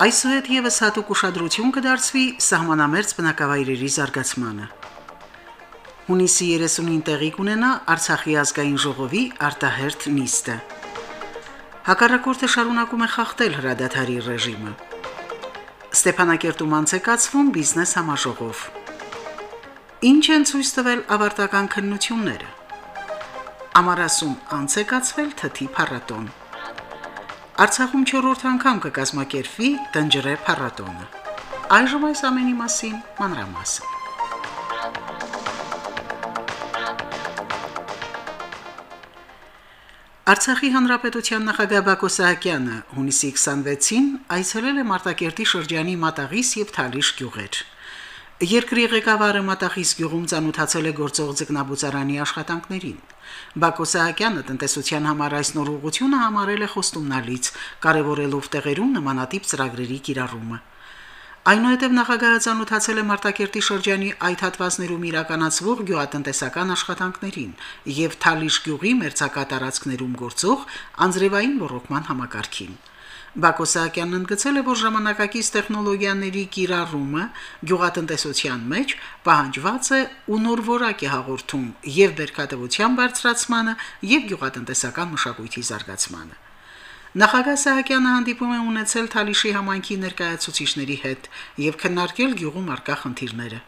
Այսուհետ եւս հատուկ ուշադրություն կդարձվի սահմանամերձ բնակավայրերի զարգացմանը։ Հունիսի 30-ին տեղի կունենա Արցախի ազգային ժողովի արտահերթ նիստը։ Հակառակորդը շարունակում է խախտել հրադադարի ռեժիմը։ Ստեփանակերտում անցեկացվում բիզնես համաժողով։ Ինչ են ցույց տվել ավարտական քննությունները։ Ամարասում անցեկացվել թթի փառատոն։ Արցախում 4-րդ անգամ կկազմակերպվի տնջրե փառատոնը։ Այժմ այս ամենի մասին մանրամասն։ Արցախի հանրապետության նախագահ Բակո Սահակյանը հունիսի 26-ին այցելել է Մարտակերտի շրջանի Մատաղիս եւ Թալիշ գյուղեր։ Երկրի ղեկավարը Մատաղիս գյուղում ցանոթացել է գործող ձկնաբուծարանի աշխատանքներին։ Բակո Սահակյանը տնտեսության համար այս նոր ուղղությունը համարել է խոստումնալից, կարևորելով տեղերում նմանատիպ ծրագրերի կիրառումը։ Այնուհետև նախագահը ցանոթացել է Մարտակերտի շրջանի այդ հատվածներում իրականացվող գյուղատնտեսական աշխատանքներին եւ Թալիշ գյուղի մերձակա տարածքներում գործող անձրևային ռոռոկման համակարգին։ Բակո Սահակյանն ընդգծել է, որ ժամանակակից տեխնոլոգիաների կիրառումը գյուղատնտեսության մեջ պահանջված է ու նոր որակ է հաղորդում եւ բերքատվության բարձրացմանը եւ գյուղատնտեսական մշակույթի զարգացմանը։ Նախագահ Սահակյանը հանդիպում է ունեցել Թալիշի համայնքի ներկայացուցիչների հետ եւ քննարկել գյուղում արկա խնդիրները։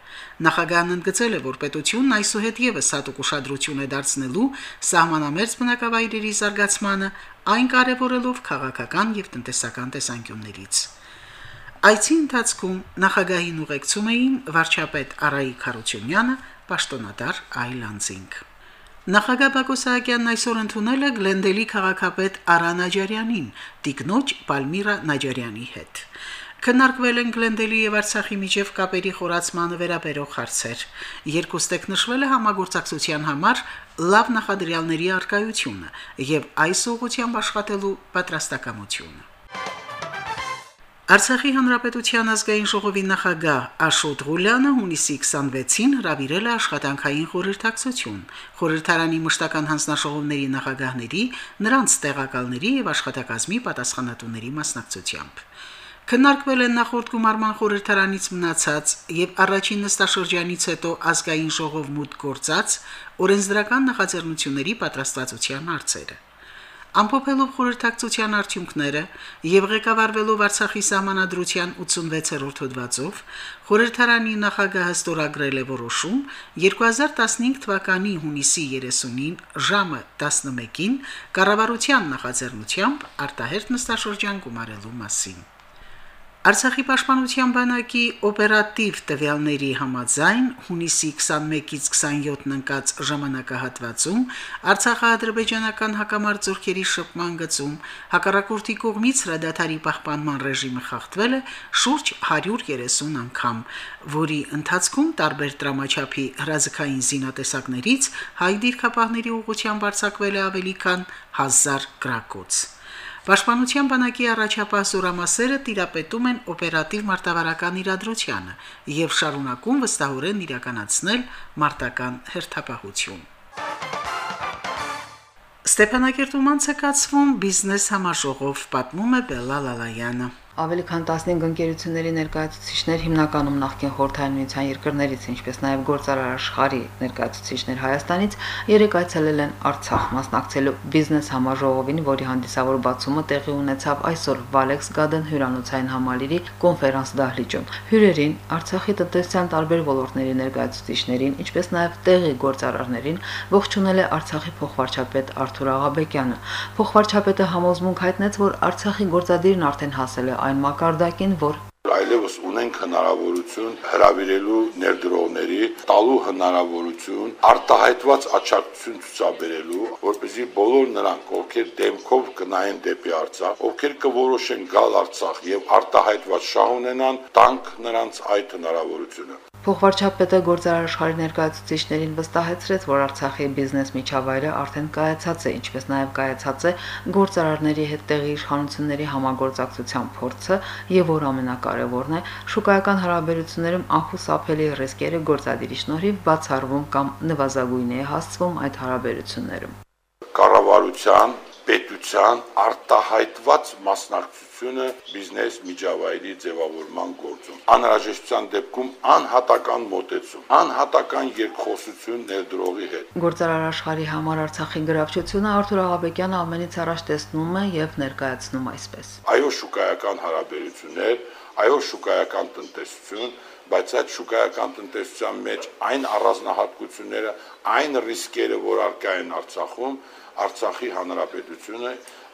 Նախագահն ընդգծել է, որ պետությունն այսուհետ եւս հատուկ ուշադրություն է դարձնելու սահմանամերձ բնակավայրերի զարգացմանը, այն կարևորելով քաղաքական եւ տնտեսական տեսանկյուններից։ Այցի ընթացքում նախագահին ուղեկցում էին վարչապետ Արայիկ Խարությունյանը, պաշտոնատար Այլանդզինգ։ Նախագահ Բակո Սահակյանն այսօր ընդունել է Գլենդելի քաղաքապետ Արա Նաջարյանին, Տիկնոջ Պալմիրա Նաջարյանի հետ։ Քննարկվել են Գլենդելի եւ Արցախի միջև կապերի խորացմանը վերաբերող հարցեր։ Երկուստեք նշվել է համագործակցության համար լավ նախադրյալների արկայությունը եւ այս ուղղությամբ աշխատելու պատրաստակամությունը։ Արցախի հանրապետության ազգային ժողովի նախագահ Աշոտ Ղուլյանը հունիսի 26-ին հրավիրել է աշխատանքային խորհրդակցություն խորհրդարանի մշտական հանձնաժողովների նախագահների, նրանց տեղակալների եւ աշխատակազմի պատասխանատուների մասնակցությամբ։ Քննարկվել են նախորդ գումարման խորհրդարանից մնացած եւ առաջին նստաշրջանից հետո ազգային ժողով մուտք գործած օրենսդրական նախաձեռնությունների պատրաստվածության հարցերը։ Ամփոփելով խորհրդակցության արդյունքները եւ ղեկավարվելով Արցախի սահմանադրության 86-րդ հոդվածով, խորհրդարանի նախագահը ստորագրել է որոշում 2015 թվականի հունիսի 30-ին ժամը 11-ին կառավարության նախաձեռնությամբ արտահերտ նստաշրջան գումարելու մասին։ Արցախի պաշտպանության բանակի օպերատիվ տվյալների համաձայն հունիսի 21-ից 27-ն ընկած ժամանակահատվածում Արցախա-ադրբեջանական հակամարտ զորքերի շփման գծում հակառակորդի կողմից հրադադարի պահպանման ռեժիմը խախտվել է շուրջ 130 անգամ, որի ընթացքում տարբեր դրամաչափի հրազքային զինատեսակներից հայ դիրքապահների ուղղությամբ արձակվել է ավելի քան 1000 գրակոց։ Պաշտպանության բանակի առաջապահ զորամասերը տիրապետում են օպերատիվ մարտավարական իրադրությանը եւ շարունակում վստահորեն իրականացնել մարտական հերթապահություն։ Ստեփանակերտում անցկացվում բիզնես համաժողով, պատմում է Բելլա Լալայանը։ Ավելի քան 15 ընկերությունների ներկայացուցիչներ հիմնականում նախկին խորհրդային միության երկրներից, ինչպես նաև գործարար աշխարհի ներկայացուցիչներ Հայաստանից երեք այցելել են Արցախ, մասնակցելու բիզնես համաժողովին, որի հանդիսավոր բացումը տեղի ունեցավ այսօր Valex Garden հյուրանոցային համալիրի կոնֆերանս դահլիճում։ Հյուրերին Արցախի տնտեսության տարբեր ոլորտների ներկայացուցիչներին, ինչպես նաև տեղի գործարարներին ողջունել է Արցախի փոխվարչապետ Արթուր Աղաբեկյանը։ Փոխվարչապետը համոզմունք հայտնեց, որ Արցախի գործադիրն արդեն հասել է այն մակարդակին, որ այլևս ունենք հնարավորություն հրավիրելու ներդրողների տալու հնարավորություն արտահայտված աչակցություն ցուցաբերելու, որպեսզի բոլոր նրանք, ովքեր դեմքով կնայեն դեպի Արցախ, ովքեր կորոշեն գալ Արցախ եւ արտահայտված շահ ունենան, տանք նրանց այդ հնարավորությունը։ Փոխվարչապետը գործարար աշխարհի ներկայացուցիչներին վստահեցրեց, որ Արցախի բիզնես միջավայրը արդեն կայացած է, ինչպես նաև կայացած է գործարարների հետ տեղի իշխանությունների համագործակցության փորձը եւ որ ամենակարևորն է, շուկայական հարաբերություններում անխուսափելի ռիսկերը գործադիրի շնորհիվ բացառվում կամ նվազագույնի է հասցվում այդ հարաբերություններում։ Կառավարության պետության արտահայտված մասնակցությունը բիզնես միջավայրի ձևավորման գործում։ Անհրաժեշտության դեպքում անհատական մոտեցում, անհատական երկխոսություն ներդրողի հետ։ Գործարար աշխարհի համար Արցախի գրավչությունը Արթուր Աղաբեկյանը ամենից առաջ տեսնում է եւ ներկայացնում այսպես։ Այո, շուկայական հարաբերություններ, այո, շուկայական տնտեսություն, բայց այդ շուկայական տնտեսության մեջ այն առանձնահատկությունները, այն ռիսկերը, որ արկա են Արցախում, Արցախի հանրապետությունը,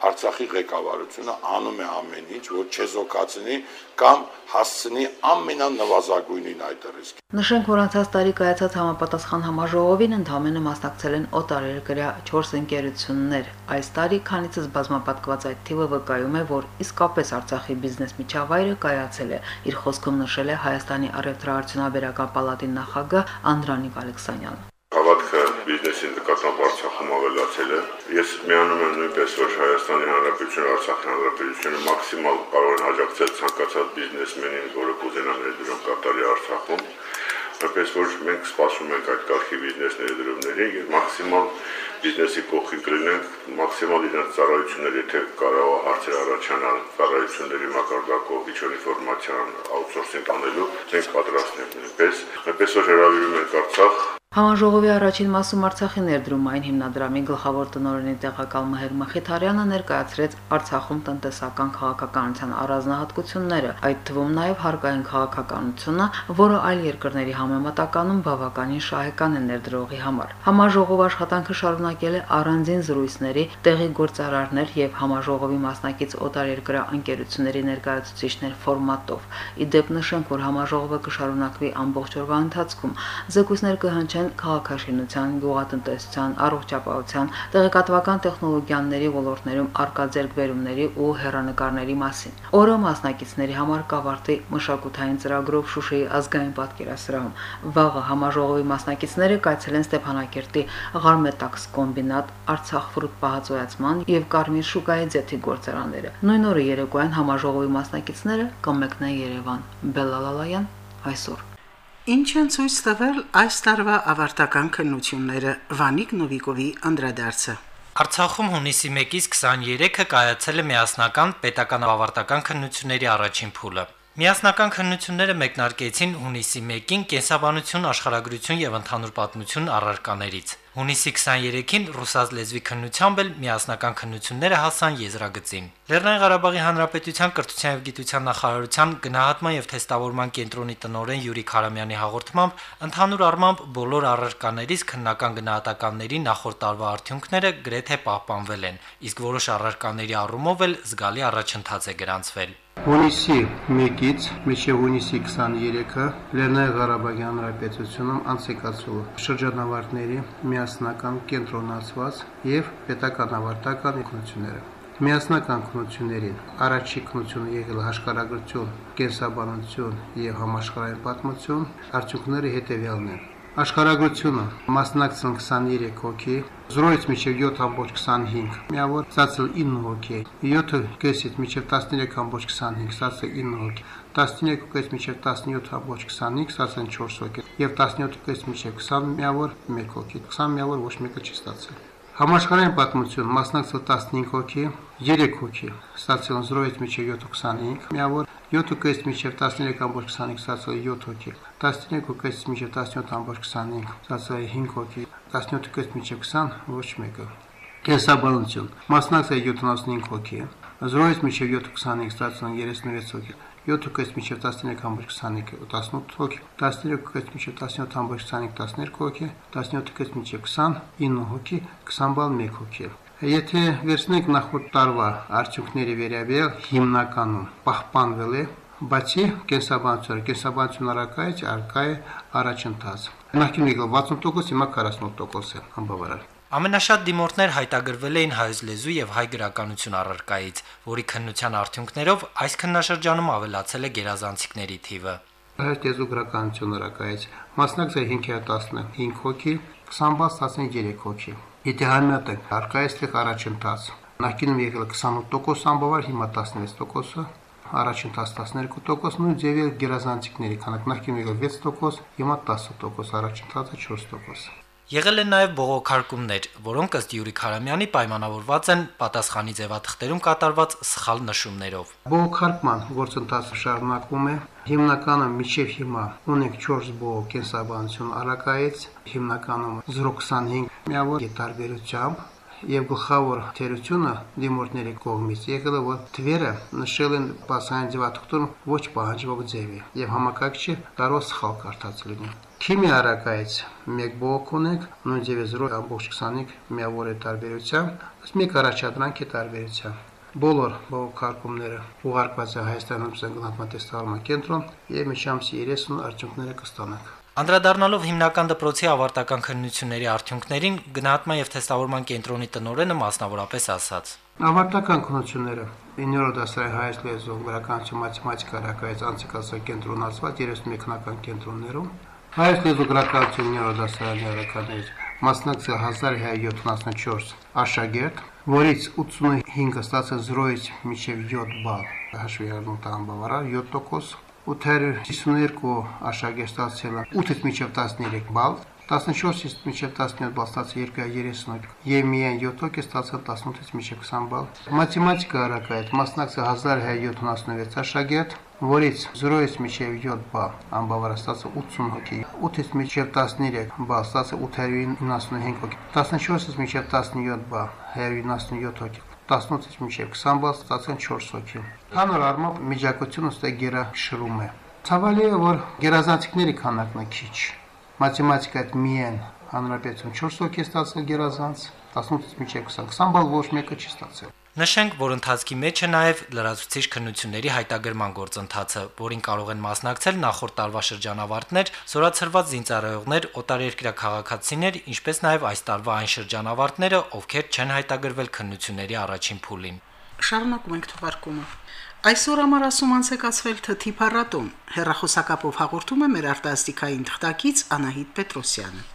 Արցախի ղեկավարությունը անում է ամեն ինչ, որ չեզոքացնի կամ հասցնի ամենանվազագույնին այդ ռիսկը։ Նշենք, որ անցած տարի կայացած համապատասխան համաժողովին ընդհանրապես մասնակցել են օտարերկրյա 4 ընկերություններ։ Այս տարի քանիցս բազմապատկված այդ թիվը վկայում է, որ իսկապես Արցախի բիզնես միջավայրը կայացել է։ Իր խոսքում նշել է Հայաստանի առևտրաարդյունաբերական պալատի նախագահ Անդրանիկ Ալեքսանյանը բիզնեսի նկատմամբ Արցախում ավելացել է։ Ես միանում եմ նույնպես, որ Հայաստանի Հանրապետությունը, Արցախի Հանրապետությունը մաքսիմալ կարող են աջակցել ցանկացած բիզնեսմենին, որը կուզենա ներդրում կատարի Արցախում, որպես որ մենք սպասում ենք այդ կարգի բիզնես ներդրումների եւ մաքսիմալ բիզնեսի կողքի կլինենք, մաքսիմալ իրենց ծառայությունները, եթե կարող հարցեր առաջանալ ծառայությունների մակարդակով, իջոն ինֆորմացիան աուտսորսինգ անելու, մենք պատրաստ ենք նույնպես։ Այնպես որ հրավիրում ենք Արցախ Համաժողովի առաջին մասում Արցախի ներդրումային հիմնադրամի գլխավոր տնօրենի տեղակալ Մհեր Մխիթարյանը ներկայացրեց Արցախում տնտեսական քաղաքականության առանձնահատկությունները, այդ թվում նաև հարկային քաղաքականությունը, որը այլ երկրների համեմատականում բավականին շահեկան է ներդրողի համար։ Համաժողովը աշխատանքը շարունակել է առանձին զրույցների, տեղի գործարարներ եւ համաժողովի մասնակից օտարերկրյա ընկերությունների ներկայացուցիչներ ֆորմատով։ Իդեպ նշենք, որ համաժողովը կշարունակվի ամբողջ օրվա ընթացքում։ Զեկույցներ կհնչեն են քաղաքաշինության, գյուղատնտեսության, առողջապահության, տեղեկատվական տեխնոլոգիաների ոլորտներում արկա ձեռքբերումների ու հերանեկարների մասին։ Օրը մասնակիցների համար կավարտի մշակութային ծրագրով Շուշիի ազգային պատկերասրահում։ Վաղը համաժողովի մասնակիցները կայցելեն Ստեփանակերտի Ղարմետաքս կոմբինատ, Արցախ ֆրուտ պահածոյացման եւ Կարմիր շուկայի ձեթի գործարանները։ Նույն օրը երեկոյան համաժողովի մասնակիցները կմեկնեն Երևան։ Բելալալայան այսօր Ինչ են ցույց տվել այս տարվա ավարտական քննությունները Վանիկ Նովիկովի անդրադարձը։ Արցախում հունիսի 1-ից 23-ը կայացել է միասնական պետական ավարտական քննությունների առաջին փուլը։ Միասնական քննությունները մեկնարկեցին հունիսի 1-ին կենսաբանություն, աշխարհագրություն եւ ընդհանուր պատմություն առարկաներից։ Հունիսի 23-ին ռուսաց լեզվի քննությամբ էլ միասնական քննությունները հասան եզրագծին։ Լեռնային Ղարաբաղի Հանրապետության կրթության եւ գիտության նախարարության գնահատման եւ թեստավորման կենտրոնի տնօրեն Յուրի Խարամյանի հաղորդմամբ ընդհանուր առմամբ բոլոր առարկաներից քննական գնահատականների նախորդ տարվա արդյունքները գրեթե պահպանվել են, իսկ որոշ առարկաների առումով էլ զգալի առաջընթաց է գրանցվել։ Հունիսի 1-ից մինչև հունիսի 23-ը Լեռնային Ղարաբաղի Հանրապետությունում անցեկացու շրջանավարտների միասնական կենտրոնացված եւ պետական ավարտական ինքնությունները։ Միասնական քննություններին առաջի քննությունը եղել հաշկարագրություն, կենսաբանություն եւ համաշխարհային պատմություն, արդյունքները հետեւյալն են. Աշխարհագրությունը. Մասնակցել 23 հոգի, 0-ից մինչև 7.25 միավոր, ստացել 9 հոգի, 7-ը կեսից մինչև 13.25 ստացել 9 հոգի, 13-ից մինչև 17.25 ստացել 4 հոգի եւ 17-ից մինչև 20 միավոր 1 հոգի, 20 միավոր ոչ մեկը չի ստացել։ Համաշխարհային պատմություն. Մասնակցել 15 հոգի, 3 հոգի, ստացել 0-ից մինչև 7.25 միավոր, 7-ից մինչև 13.25 ստացել 7 հոգի, 13-ից մինչև 17.25 ստացել 5 հոգի, 17-ից մինչև 20 ոչ մեկը։ Կենսաբանություն մասնակցել 75 հոգի, 0-ից մինչև 7.25 ստացել 36 հոգի, 7-ից մինչև 13.25 18 հոգի, 13-ից մինչև 17.25 12 հոգի, 17-ից մինչև 20 9 հոգի, 20 բալ 1 հոգի։ Եթե վերցնենք նախորդ տարվա արդյունքների վերաբերյալ հիմնականում պահպանվել է Բացի կենսաբանություն, կենսաբանություն առակայից արկա է առաջընթաց։ Նախկին 60%, հիմա 48% է անբավարար։ Ամենաշատ դիմորդներ հայտագրվել էին հայոց լեզու եւ հայ գրականություն առարկայից, որի քննության արդյունքներով այս քննաշրջանում ավելացել է գերազանցիկների թիվը։ Հայոց լեզու գրականություն առարկայից մասնակցել 515 հոգի, 20 բաց 13 հոգի։ Եթե համեմատ ենք, առկայից տեղ առաջընթաց։ Նախկինում եկել 28% անբավար, հիմա 16%-ը, առաջընթաց 12%, նույն ձևի գերազանցիկների քանակ նախկինում եկել 6%, հիմա 10%, առաջընթացը 4%։ Եղել են նաև բողոքարկումներ, որոնք ըստ Յուրի Խարամյանի պայմանավորված են պատասխանի ձևաթղթերում կատարված սխալ նշումներով։ Բողոքարկման գործընթացը շարունակվում է։ Հիմնականը միջև հիմա ունենք 4 բողոք կենսաբանություն առակայից, հիմնականում 025 միավոր տարբերությամբ եւ գլխավոր թերությունը դիմորդների կողմից եկել է որ թվերը նշել են բասային ձևաթղթում ոչ պահանջվող ձևի եւ համակարգչը կարող սխալ կարդաց լինի Քիմիա առակայից մեկ բողոք ունենք, նույն ձևի 0.25 միավոր է տարբերությամբ, ըստ մեկ առաջադրանք է տարբերությամբ։ Բոլոր բողոքարկումները ուղարկված է Հայաստանում ցնգնատմատեստարման կենտրոն եւ միջամսի 30 արդյունքները կստանանք։ Անդրադառնալով հիմնական դպրոցի ավարտական քննությունների արդյունքներին գնահատման եւ թեստավորման կենտրոնի տնօրենը մասնավորապես ասաց. Ավարտական քննությունները 9-րդ դասարանի հայոց լեզու, գրականություն, մաթեմատիկա, ռակայից անցիկացա կենտրոնացված 31 քնական կենտրոններում Հայոց լեզու գրականություն 9-րդ դասարանի հավաքականներից մասնակցել 1174 աշակերտ, որից 85-ը ստացել 0-ից մինչև 7 բալ, հաշվի առնում տան բավարար 7%, 852 աշակերտ ստացել 8-ից մինչև 13 բալ, 14-ից մինչև 17 բալ ստացել 238 եւ միայն 7 հոգի ստացել 18-ից մինչև 20 բալ։ Մաթեմատիկա առակայդ մասնակցել 1176 աշակերտ, որից 0-ից մինչև 7 բալ անբավար ստացել 80 հոգի, 8-ից մինչև 13 բալ ստացել 895 հոգի, 14-ից մինչև 17 բալ 197 հոգի, 18-ից մինչև 20 բալ ստացան 4 հոգի։ Հանր առմամբ միջակայությունը ստե գերաշրում է։ Ցավալի է, որ գերազանցիկների քանակն է քիչ։ Մաթեմատիկայդ միայն հանրապետություն 4 հոգի ստացել գերազանց, 18-ից մինչև 20, 20 բալ ոչ մեկը չի ստացել։ Նշենք, որ ընթացքի մեջ է նաև լրացուցիչ քննությունների հայտագրման գործընթացը, որին կարող են մասնակցել նախորդ տարվա շրջանավարտներ, զորացրված զինծառայողներ, օտարերկրյա քաղաքացիներ, ինչպես նաև այս տարվա այն շրջանավարտները, ովքեր չեն հայտագրվել քննությունների առաջին փուլին։ Շարունակում ենք թվարկումը։ Այսօր ամառասում անցեկացվել թթի փառատոն։ Հերրախոսակապով հաղորդում է մեր արտասթիկային թղթակից Անահիտ Պետրոսյանը։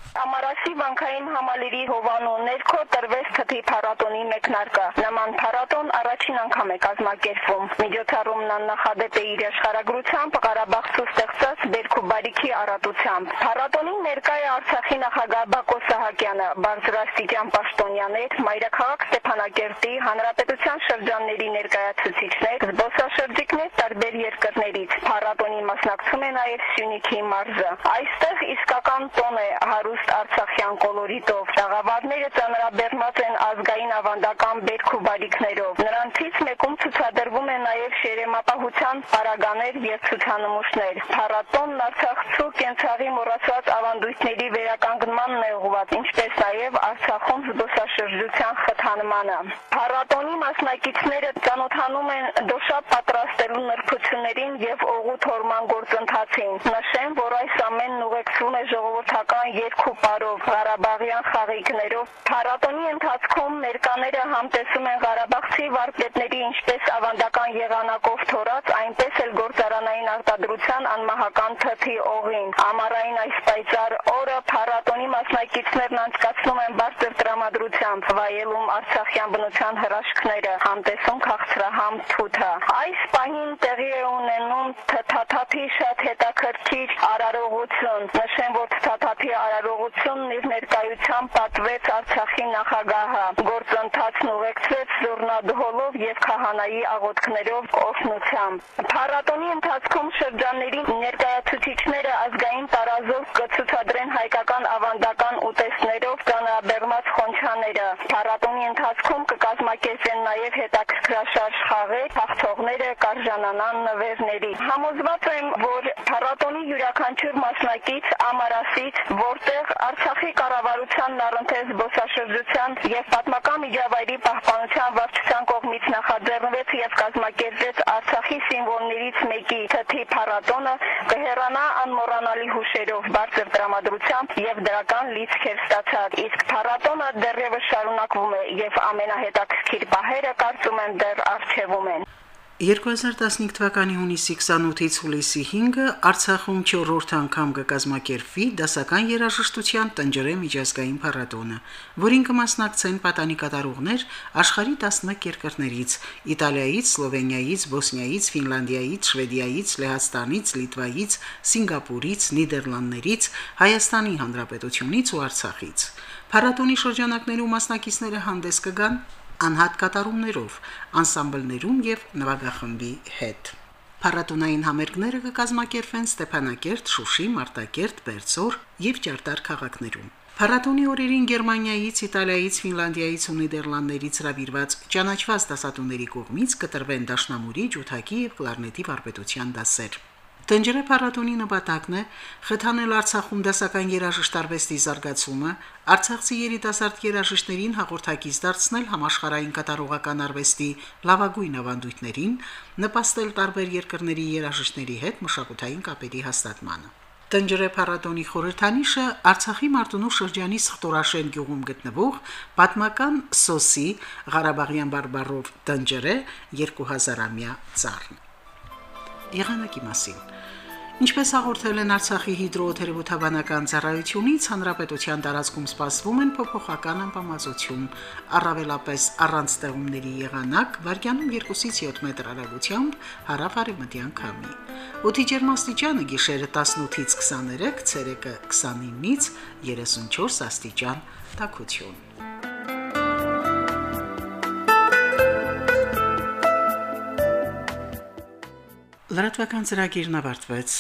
Ամարասի բանկային համալիրի հովանու ներքո տրվեց թթի փառատոնի մեկնարկը։ Նման փառատոն առաջին անգամ է կազմակերպվում։ Միջոցառումն աննախադեպ է իր աշխարհագրությամբ Ղարաբաղցու ստեղծած Բերքու բարիքի առատությամբ։ Փառատոնին ներկայ է Արցախի նախագահ Բակո Սահակյանը, բարձրաստիճան պաշտոնյաներ, Մայրաքաղաք Ստեփանակերտի հանրապետության շրջանների ներկայացուցիչներ, զբոսաշրջիկներ տարբեր երկրներից։ Փառատոնի մասնակցում է նաև Սյունիքի մարզը։ Այստեղ իսկական տոն է հարուստ ըստ Արցախյան կոլորիտով։ Տաղավարները ծանրաբեռնված են ազգային ավանդական բերք ու բարիկներով։ Նրանցից մեկում ցուցադրվում է նաև շերեմապահության պարագաներ եւ ցուցանմուշներ։ Փառատոնն Արցախցու կենցաղի մոռացված ավանդույթների վերականգնմանն է ուղղված, ինչպես նաև Արցախում զբոսաշրջության խթանմանը։ Փառատոնի մասնակիցները ծանոթանում են դոշապ պատրաստելու նրբություններին եւ օղու թորման գործընթացին։ Նշեմ, որ այս ամենն ուղեկցվում է ժողովրդական երկու պարով Ղարաբաղյան խաղիկներով փառատոնի ընթացքում ներկաները համտեսում են Ղարաբաղցի վարպետների ինչպես ավանդական եղանակով թորած, այնպես էլ գործարանային արտադրության անմահական թթի օղին։ Ամառային այս պայծառ օրը փառատոնի մասնակիցներն անցկացնում են բարձր տրամադրությամբ, վայելում Արցախյան բնության հրաշքները, համտեսում քաղցրահամ թութը։ Այս պահին տեղի է ունենում թթաթափի շատ հետաքրքիր արարողություն։ Նշեմ, որ թթաթափի արարող ժողովությունն իր ներկայությամբ պատվեց Արցախի նախագահը։ Գործընթացն ուղեկցեց զորնադհոլով եւ քահանայի աղոթքներով օգնությամբ։ Փառատոնի ընթացքում շրջանների ներկայացուցիչները ազգային տարազով կցուցադրեն հայկական ավանդական ուտեստներով կանաբերմած խոնչաները։ Փառատոնի ընթացքում կկազմակերպեն եւ հետաքրքրաշարժ խաղեր, հաղթողները կարժանանան նվերների։ Համոզված եմ, որ փառատոնի յուրաքանչյուր մասնակից ամարասից, որտեղ Արցախի կառավարության նառընթես զբոսաշրջության եւ պատմական միջավայրի պահպանության վարչության կողմից նախաձեռնվեց եւ կազմակերպվեց Արցախի սիմվոլներից մեկի թթի փառատոնը կհեռանա անմոռանալի հուշերով, բարձր տրամադրությամբ եւ դրական լիցքեր ստացած։ Իսկ փառատոնը դեռևս շարունակվում է եւ ամենահետաքրքիր պահերը կարծում եմ դեռ արժևում են։ 2015 թվականի հունիսի 28-ից հուլիսի 5-ը Արցախում 4-րդ անգամ կկազմակերպվի դասական երաժշտության տնջրե միջազգային փառատոնը, որին կմասնակցեն պատանի կատարողներ աշխարհի 11 երկրներից՝ Իտալիայից, Սլովենիայից, Բոսնիայից, Ֆինլանդիայից, Շվեդիայից, Լեհաստանից, Լիտվայից, Սինգապուրից, Նիդերլանդներից, Հայաստանի Հանրապետությունից ու Արցախից։ Փառատոնի շրջանակներում մասնակիցները հանդես կգան անհատ կատարումներով, անսամբլներում եւ նվագախմբի հետ։ Փառատոնային համերգները կկազմակերպվեն Ստեփանակերտ, Շուշի, Մարտակերտ, Բերձոր եւ Ճարտար քաղաքներում։ Փառատոնի օրերին Գերմանիայից, Իտալիայից, Ֆինլանդիայից ու Նիդերլանդներից հրավիրված ճանաչված դասատուների կողմից կտրվեն դաշնամուրի, ջութակի եւ կլարնետի վարպետության դասեր։ Տնջրե փառատոնի նպատակն է խթանել Արցախում դասական երաժշտարվեստի զարգացումը, Արցախցի երիտասարդ երաժիշտներին հաղորդակից դարձնել համաշխարհային կատարողական արվեստի լավագույն ավանդույթներին, նպաստել տարբեր երկրների երաժիշտների հետ մշակութային կապերի հաստատմանը։ Տնջրե փառատոնի խորհրդանիշը Արցախի Մարտունու շրջանի Սխտորաշեն գյուղում գտնվող պատմական Սոսի Ղարաբաղյան բարբարով տնջրե 2000-ամյա ծառն։ Եղանակի մասին Ինչպես հաղորդել են Արցախի հիդրոթերապևտաբանական ծառայությունից, հանրապետության տարածքում սպասվում են փոփոխական անբավարարություն, առավելապես առանց ստեղումների եղանակ, վարկյանում 2-ից 7 մետր հեռագությամբ հարավ-արևմտյան քամի։ Օդի ջերմաստիճանը գիշերը 18-ից 23, ցերեկը 29-ից 34 աստիճան տաքություն։ Լրատվական ծրագիրն ավարտվեց։